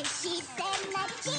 She said,